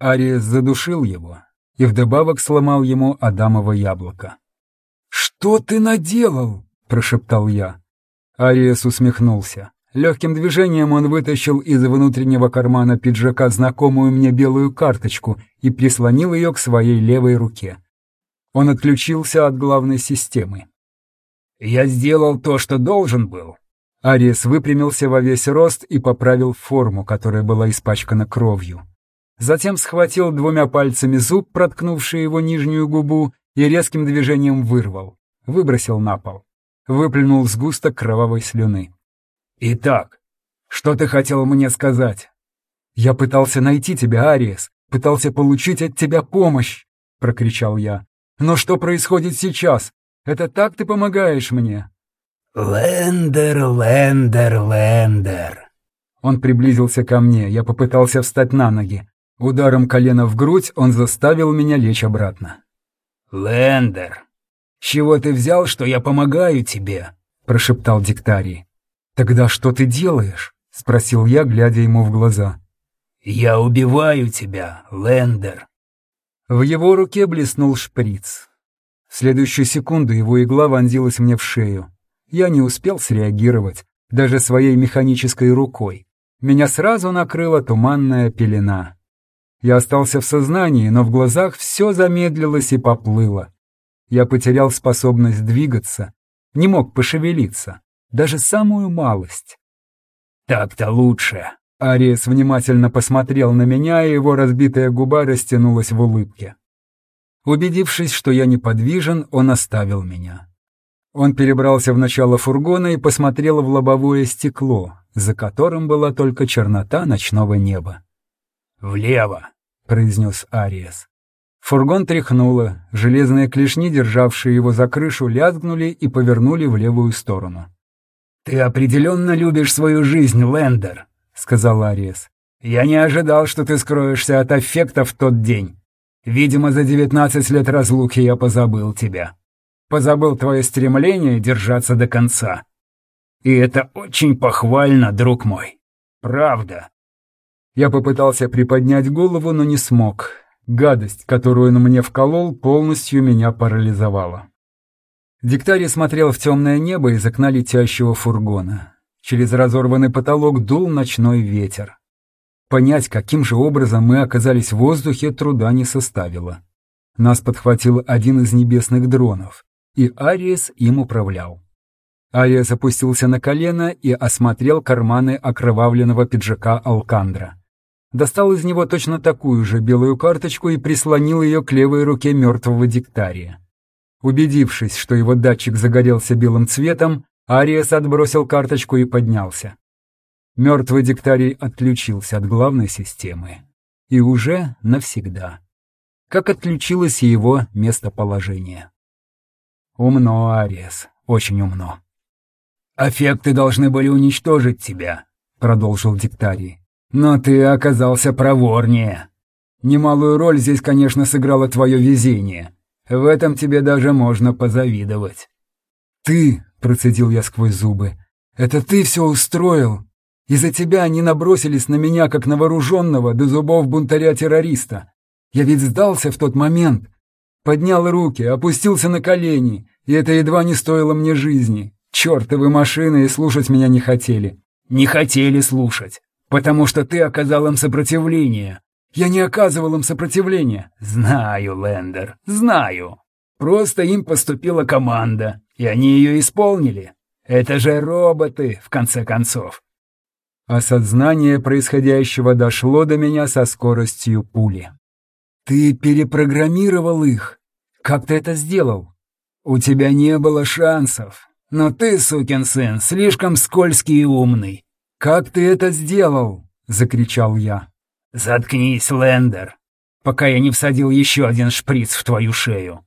Ариес задушил его и вдобавок сломал ему Адамово яблоко. «Что ты наделал?» — прошептал я. Ариес усмехнулся. Легким движением он вытащил из внутреннего кармана пиджака знакомую мне белую карточку и прислонил ее к своей левой руке. Он отключился от главной системы. «Я сделал то, что должен был». Ариес выпрямился во весь рост и поправил форму, которая была испачкана кровью. Затем схватил двумя пальцами зуб, проткнувший его нижнюю губу, и резким движением вырвал. Выбросил на пол. Выплюнул сгусток кровавой слюны. «Итак, что ты хотел мне сказать?» «Я пытался найти тебя, Ариес, пытался получить от тебя помощь!» — прокричал я. «Но что происходит сейчас? Это так ты помогаешь мне?» «Лендер, Лендер, Лендер!» Он приблизился ко мне, я попытался встать на ноги. Ударом колена в грудь он заставил меня лечь обратно. «Лендер, с чего ты взял, что я помогаю тебе?» — прошептал Диктарий. «Тогда что ты делаешь?» — спросил я, глядя ему в глаза. «Я убиваю тебя, Лендер». В его руке блеснул шприц. В следующую секунду его игла вонзилась мне в шею. Я не успел среагировать, даже своей механической рукой. Меня сразу накрыла туманная пелена. Я остался в сознании, но в глазах все замедлилось и поплыло. Я потерял способность двигаться, не мог пошевелиться даже самую малость. «Так-то лучше». Ариес внимательно посмотрел на меня, и его разбитая губа растянулась в улыбке. Убедившись, что я неподвижен, он оставил меня. Он перебрался в начало фургона и посмотрел в лобовое стекло, за которым была только чернота ночного неба. «Влево», — произнес Ариес. Фургон тряхнуло, железные клешни, державшие его за крышу, лязгнули и повернули в левую сторону. «Ты определенно любишь свою жизнь, Лендер», — сказал Ариес. «Я не ожидал, что ты скроешься от аффекта в тот день. Видимо, за девятнадцать лет разлуки я позабыл тебя. Позабыл твое стремление держаться до конца. И это очень похвально, друг мой. Правда». Я попытался приподнять голову, но не смог. Гадость, которую он мне вколол, полностью меня парализовала. Диктарий смотрел в темное небо из окна летящего фургона. Через разорванный потолок дул ночной ветер. Понять, каким же образом мы оказались в воздухе, труда не составило. Нас подхватил один из небесных дронов, и Ариес им управлял. Ариес опустился на колено и осмотрел карманы окровавленного пиджака Алкандра. Достал из него точно такую же белую карточку и прислонил ее к левой руке мертвого диктария. Убедившись, что его датчик загорелся белым цветом, Ариес отбросил карточку и поднялся. Мертвый диктарий отключился от главной системы. И уже навсегда. Как отключилось его местоположение. Умно, Ариес, очень умно. «Аффекты должны были уничтожить тебя», — продолжил диктарий. «Но ты оказался проворнее. Немалую роль здесь, конечно, сыграло твое везение. В этом тебе даже можно позавидовать». «Ты», — процедил я сквозь зубы, — «это ты все устроил. Из-за тебя они набросились на меня, как на вооруженного до зубов бунтаря-террориста. Я ведь сдался в тот момент. Поднял руки, опустился на колени, и это едва не стоило мне жизни. Чёртовы машины и слушать меня не хотели». «Не хотели слушать, потому что ты оказал им сопротивление, я не оказывал им сопротивления. Знаю, Лендер, знаю. Просто им поступила команда, и они ее исполнили. Это же роботы, в конце концов. Осознание происходящего дошло до меня со скоростью пули. Ты перепрограммировал их. Как ты это сделал? У тебя не было шансов. Но ты, сукин сын, слишком скользкий и умный. Как ты это сделал? Закричал я. «Заткнись, Лендер, пока я не всадил еще один шприц в твою шею».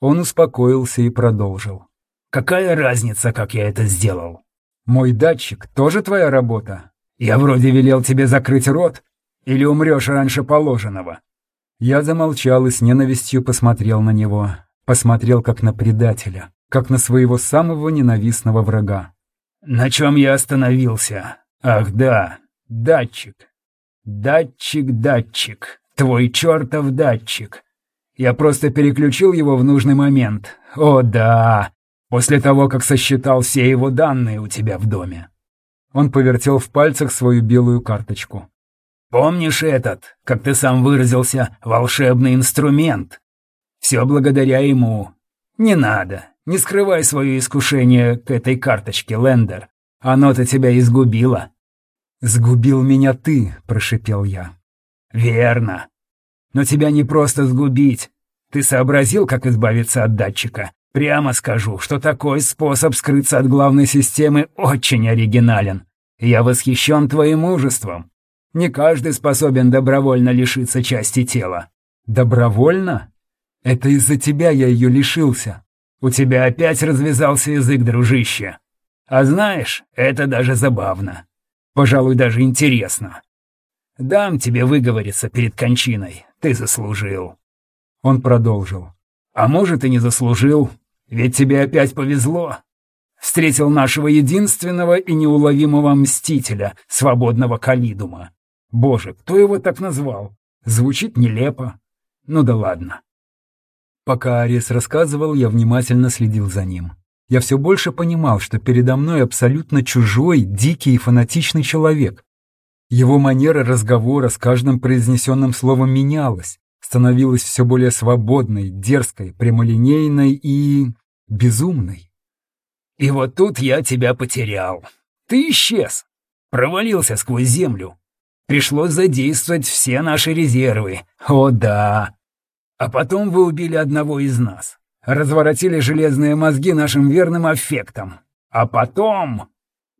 Он успокоился и продолжил. «Какая разница, как я это сделал?» «Мой датчик тоже твоя работа? Я вроде велел тебе закрыть рот, или умрешь раньше положенного?» Я замолчал и с ненавистью посмотрел на него. Посмотрел как на предателя, как на своего самого ненавистного врага. «На чем я остановился? Ах да, датчик. «Датчик, датчик, твой чертов датчик. Я просто переключил его в нужный момент. О да, после того, как сосчитал все его данные у тебя в доме». Он повертел в пальцах свою белую карточку. «Помнишь этот, как ты сам выразился, волшебный инструмент? Все благодаря ему. Не надо, не скрывай свое искушение к этой карточке, Лендер. Оно-то тебя изгубило». «Сгубил меня ты», — прошипел я. «Верно. Но тебя не просто сгубить. Ты сообразил, как избавиться от датчика? Прямо скажу, что такой способ скрыться от главной системы очень оригинален. Я восхищен твоим мужеством. Не каждый способен добровольно лишиться части тела». «Добровольно? Это из-за тебя я ее лишился». «У тебя опять развязался язык, дружище. А знаешь, это даже забавно. Пожалуй, даже интересно. Дам тебе выговориться перед кончиной. Ты заслужил». Он продолжил. «А может, и не заслужил. Ведь тебе опять повезло. Встретил нашего единственного и неуловимого мстителя, свободного Калидума. Боже, кто его так назвал? Звучит нелепо. Ну да ладно. Пока Арес рассказывал, я внимательно следил за ним. Я все больше понимал, что передо мной абсолютно чужой, дикий и фанатичный человек. Его манера разговора с каждым произнесенным словом менялась, становилась все более свободной, дерзкой, прямолинейной и... безумной. «И вот тут я тебя потерял. Ты исчез, провалился сквозь землю, Пришлось задействовать все наши резервы. О да. А потом вы убили одного из нас. Разворотили железные мозги нашим верным аффектом. А потом...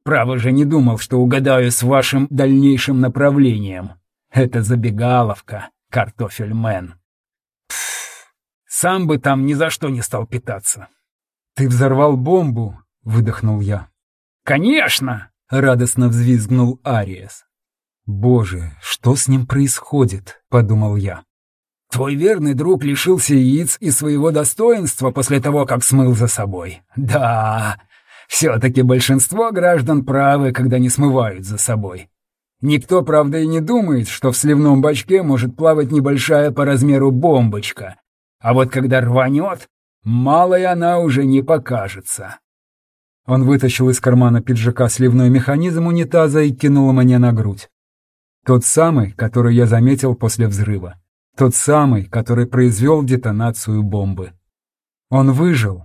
Право же не думал, что угадаю с вашим дальнейшим направлением. Это забегаловка, картофельмен. Пф, сам бы там ни за что не стал питаться. «Ты взорвал бомбу», — выдохнул я. «Конечно!» — радостно взвизгнул Ариес. «Боже, что с ним происходит?» — подумал я. «Твой верный друг лишился яиц и своего достоинства после того, как смыл за собой. Да, все-таки большинство граждан правы, когда не смывают за собой. Никто, правда, и не думает, что в сливном бачке может плавать небольшая по размеру бомбочка. А вот когда рванет, малой она уже не покажется». Он вытащил из кармана пиджака сливной механизм унитаза и кинул мне на грудь. Тот самый, который я заметил после взрыва. Тот самый, который произвел детонацию бомбы. Он выжил.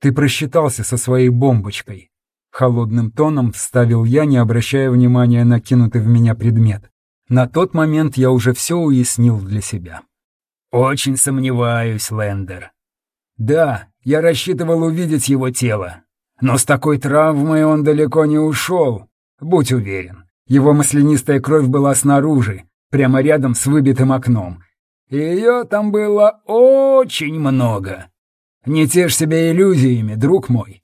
Ты просчитался со своей бомбочкой. Холодным тоном вставил я, не обращая внимания на кинутый в меня предмет. На тот момент я уже все уяснил для себя. «Очень сомневаюсь, Лендер. Да, я рассчитывал увидеть его тело, но с такой травмой он далеко не ушел, будь уверен. Его маслянистая кровь была снаружи, прямо рядом с выбитым окном. Ее там было очень много. Не тешь себя иллюзиями, друг мой.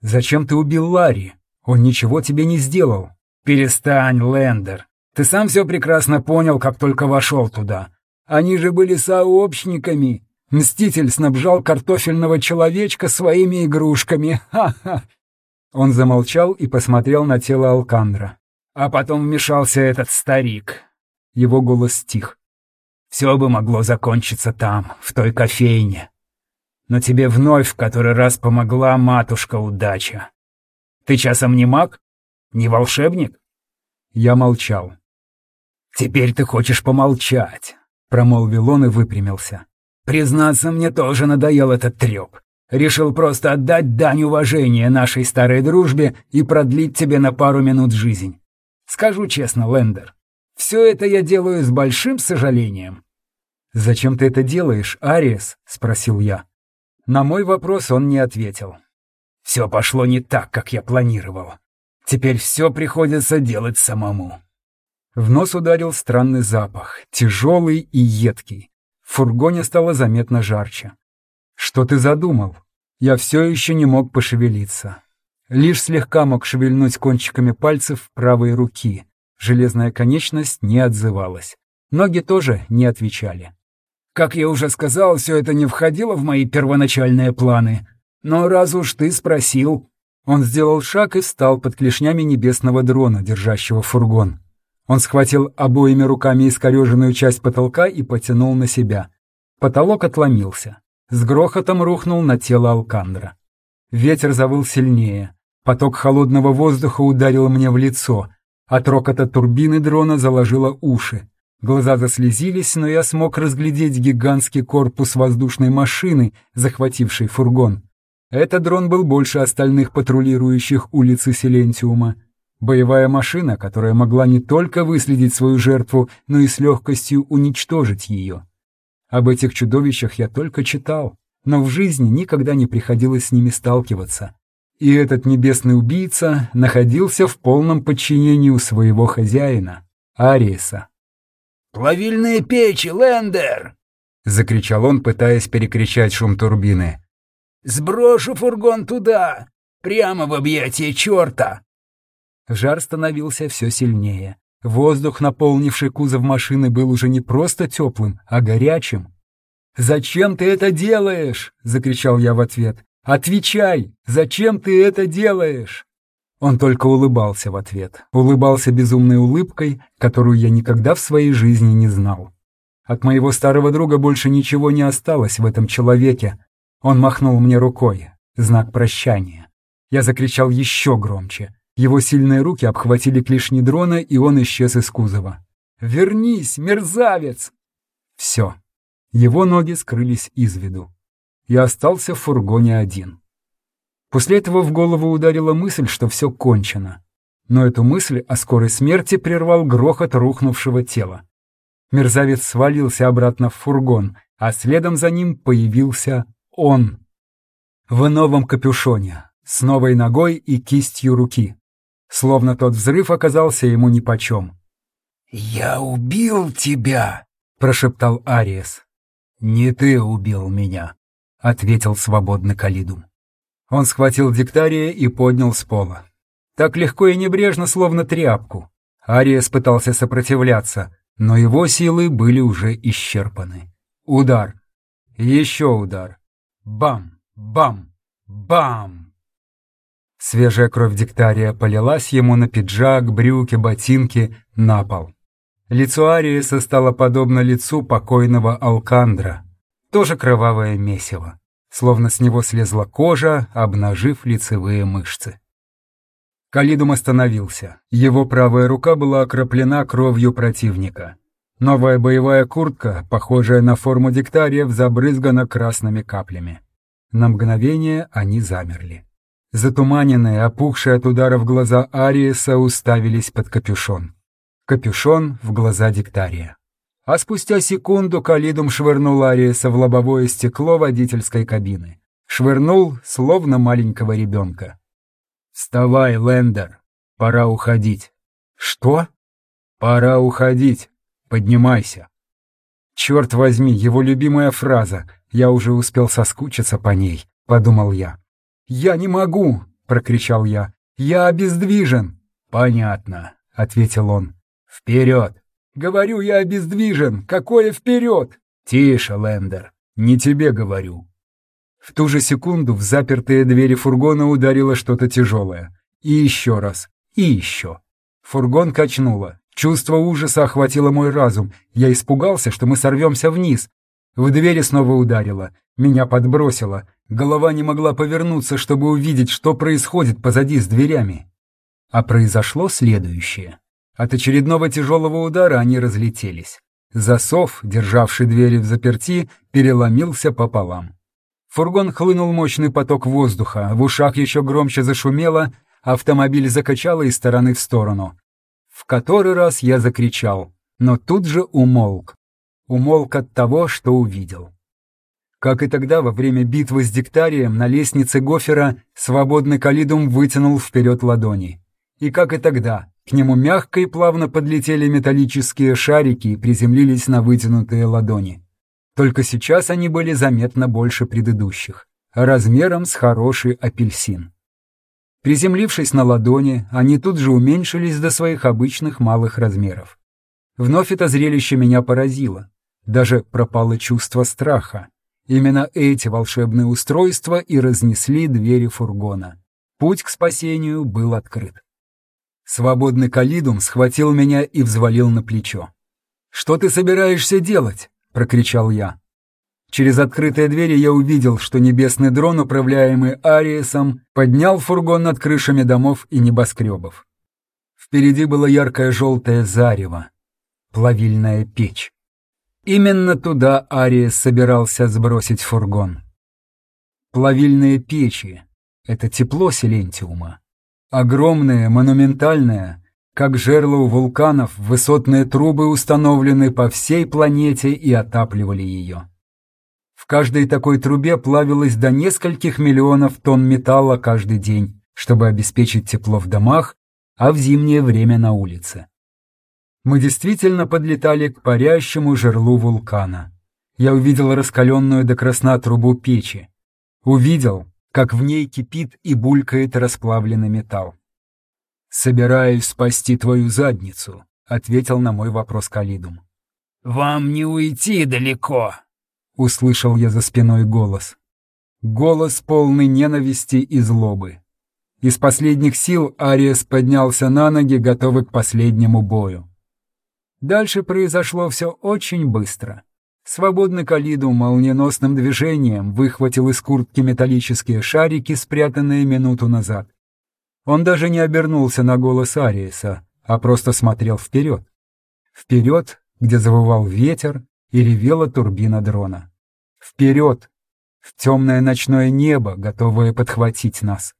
Зачем ты убил Ларри? Он ничего тебе не сделал. Перестань, Лендер. Ты сам все прекрасно понял, как только вошел туда. Они же были сообщниками. Мститель снабжал картофельного человечка своими игрушками. Ха-ха. Он замолчал и посмотрел на тело Алкандра. А потом вмешался этот старик. Его голос стих. Все бы могло закончиться там, в той кофейне. Но тебе вновь в который раз помогла матушка удача. Ты часом не маг? Не волшебник? Я молчал. «Теперь ты хочешь помолчать», — промолвил он и выпрямился. «Признаться, мне тоже надоел этот треп. Решил просто отдать дань уважения нашей старой дружбе и продлить тебе на пару минут жизнь. Скажу честно, Лендер, все это я делаю с большим сожалением». «Зачем ты это делаешь, Ариес?» — спросил я. На мой вопрос он не ответил. «Все пошло не так, как я планировал. Теперь все приходится делать самому». В нос ударил странный запах, тяжелый и едкий. В фургоне стало заметно жарче. «Что ты задумал?» Я все еще не мог пошевелиться. Лишь слегка мог шевельнуть кончиками пальцев правой руки. Железная конечность не отзывалась. Ноги тоже не отвечали. «Как я уже сказал, все это не входило в мои первоначальные планы. Но раз уж ты спросил...» Он сделал шаг и встал под клешнями небесного дрона, держащего фургон. Он схватил обоими руками искореженную часть потолка и потянул на себя. Потолок отломился. С грохотом рухнул на тело Алкандра. Ветер завыл сильнее. Поток холодного воздуха ударил мне в лицо. От рокота турбины дрона заложило уши. Глаза заслезились, но я смог разглядеть гигантский корпус воздушной машины, захватившей фургон. Этот дрон был больше остальных патрулирующих улицы Силентиума. Боевая машина, которая могла не только выследить свою жертву, но и с легкостью уничтожить ее. Об этих чудовищах я только читал, но в жизни никогда не приходилось с ними сталкиваться. И этот небесный убийца находился в полном подчинении у своего хозяина, Ариеса. «Плавильные печи, Лендер!» — закричал он, пытаясь перекричать шум турбины. Сброшу фургон туда, прямо в объятия черта!» Жар становился все сильнее. Воздух, наполнивший кузов машины, был уже не просто теплым, а горячим. «Зачем ты это делаешь?» — закричал я в ответ. «Отвечай! Зачем ты это делаешь?» Он только улыбался в ответ. Улыбался безумной улыбкой, которую я никогда в своей жизни не знал. От моего старого друга больше ничего не осталось в этом человеке, он махнул мне рукой, знак прощания. Я закричал еще громче. Его сильные руки обхватили клешни дрона, и он исчез из кузова. «Вернись, мерзавец!» Все. Его ноги скрылись из виду. Я остался в фургоне один. После этого в голову ударила мысль, что все кончено. Но эту мысль о скорой смерти прервал грохот рухнувшего тела. Мерзавец свалился обратно в фургон, а следом за ним появился он. В новом капюшоне, с новой ногой и кистью руки. Словно тот взрыв оказался ему нипочем. «Я убил тебя!» — прошептал Ариес. «Не ты убил меня», — ответил свободно Калидум. Он схватил диктария и поднял с пола. Так легко и небрежно, словно тряпку. Ариес пытался сопротивляться, но его силы были уже исчерпаны. Удар. Еще удар. Бам! Бам! Бам! Свежая кровь диктария полилась ему на пиджак, брюки, ботинки, на пол. Лицо Ариеса стало подобно лицу покойного Алкандра. Тоже кровавое месиво. Словно с него слезла кожа, обнажив лицевые мышцы. Калидум остановился. Его правая рука была окроплена кровью противника. Новая боевая куртка, похожая на форму диктариев, забрызгана красными каплями. На мгновение они замерли. Затуманенные, опухшие от ударов глаза Ариеса уставились под капюшон. Капюшон в глаза диктария. А спустя секунду Калидум швырнул Ариеса в лобовое стекло водительской кабины. Швырнул, словно маленького ребенка. «Вставай, Лендер, пора уходить». «Что?» «Пора уходить. Поднимайся. Черт возьми, его любимая фраза. Я уже успел соскучиться по ней, подумал я. Я не могу, прокричал я. Я обездвижен. Понятно, ответил он. Вперед. Говорю, я обездвижен. Какое вперед? Тише, Лендер. Не тебе говорю. В ту же секунду в запертые двери фургона ударило что-то тяжелое. И еще раз. И еще. Фургон качнуло. Чувство ужаса охватило мой разум. Я испугался, что мы сорвемся вниз. В двери снова ударило. Меня подбросило. Голова не могла повернуться, чтобы увидеть, что происходит позади с дверями. А произошло следующее. От очередного тяжелого удара они разлетелись. Засов, державший двери в заперти, переломился пополам. фургон хлынул мощный поток воздуха, в ушах еще громче зашумело, автомобиль закачало из стороны в сторону. В который раз я закричал, но тут же умолк. Умолк от того, что увидел. Как и тогда, во время битвы с диктарием, на лестнице Гофера свободный калидум вытянул вперед ладони. И как и тогда, к нему мягко и плавно подлетели металлические шарики и приземлились на вытянутые ладони. Только сейчас они были заметно больше предыдущих, размером с хороший апельсин. Приземлившись на ладони, они тут же уменьшились до своих обычных малых размеров. Вновь это зрелище меня поразило. Даже пропало чувство страха. Именно эти волшебные устройства и разнесли двери фургона. Путь к спасению был открыт. Свободный калидум схватил меня и взвалил на плечо. «Что ты собираешься делать?» — прокричал я. Через открытые двери я увидел, что небесный дрон, управляемый Ариесом, поднял фургон над крышами домов и небоскребов. Впереди было яркое желтое зарево, плавильная печь. Именно туда Ариес собирался сбросить фургон. Плавильные печи — это тепло Силентиума. Огромные, монументальные, как жерла у вулканов, высотные трубы установлены по всей планете и отапливали ее. В каждой такой трубе плавилось до нескольких миллионов тонн металла каждый день, чтобы обеспечить тепло в домах, а в зимнее время на улице. Мы действительно подлетали к парящему жерлу вулкана. Я увидел раскаленную до красна трубу печи. Увидел, как в ней кипит и булькает расплавленный металл. «Собираюсь спасти твою задницу», — ответил на мой вопрос Калидум. «Вам не уйти далеко», услышал я за спиной голос. Голос полный ненависти и злобы. Из последних сил Ариес поднялся на ноги, готовый к последнему бою. Дальше произошло все очень быстро. Свободный Калиду молниеносным движением выхватил из куртки металлические шарики, спрятанные минуту назад. Он даже не обернулся на голос Ариеса, а просто смотрел вперед. Вперед, где завывал ветер и ревела турбина дрона. Вперед! В темное ночное небо, готовое подхватить нас.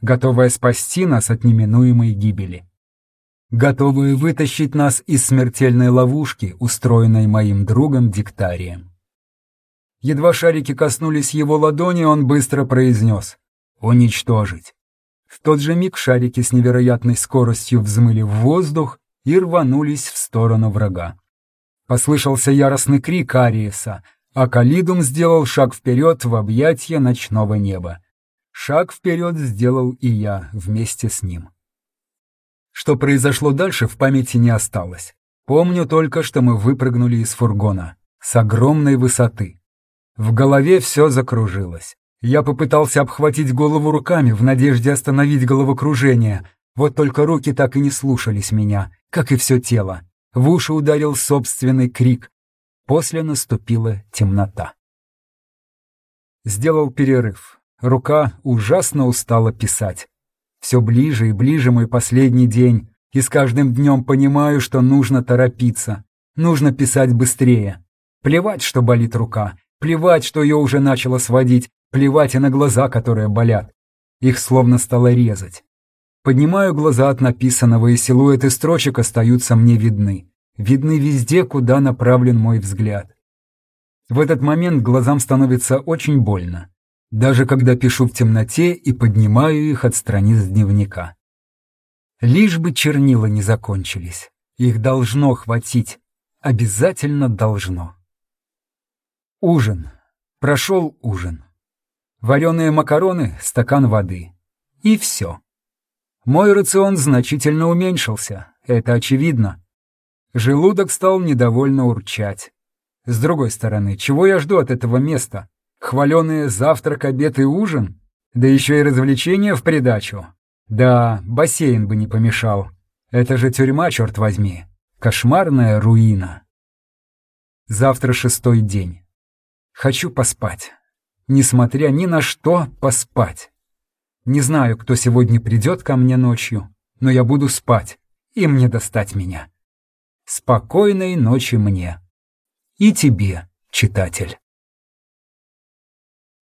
Готовое спасти нас от неминуемой гибели. Готовое вытащить нас из смертельной ловушки, устроенной моим другом Диктарием. Едва шарики коснулись его ладони, он быстро произнес «Уничтожить». В тот же миг шарики с невероятной скоростью взмыли в воздух и рванулись в сторону врага. Послышался яростный крик Ариеса, а Калидум сделал шаг вперед в объятья ночного неба. Шаг вперед сделал и я вместе с ним. Что произошло дальше, в памяти не осталось. Помню только, что мы выпрыгнули из фургона. С огромной высоты. В голове все закружилось. Я попытался обхватить голову руками в надежде остановить головокружение. Вот только руки так и не слушались меня, как и все тело. В уши ударил собственный крик, После наступила темнота. Сделал перерыв. Рука ужасно устала писать. Все ближе и ближе мой последний день, и с каждым днем понимаю, что нужно торопиться. Нужно писать быстрее. Плевать, что болит рука. Плевать, что ее уже начало сводить. Плевать и на глаза, которые болят. Их словно стало резать. Поднимаю глаза от написанного, и силуэты строчек остаются мне видны видны везде, куда направлен мой взгляд. В этот момент глазам становится очень больно, даже когда пишу в темноте и поднимаю их от страниц дневника. Лишь бы чернила не закончились, их должно хватить, обязательно должно. Ужин. Прошел ужин. Вареные макароны, стакан воды. И все. Мой рацион значительно уменьшился, это очевидно. Желудок стал недовольно урчать. С другой стороны, чего я жду от этого места? Хваленые завтрак, обед и ужин? Да еще и развлечения в придачу. Да, бассейн бы не помешал. Это же тюрьма, черт возьми. Кошмарная руина. Завтра шестой день. Хочу поспать. Несмотря ни на что, поспать. Не знаю, кто сегодня придет ко мне ночью, но я буду спать. Им не достать меня. Спокойной ночи мне. И тебе, читатель.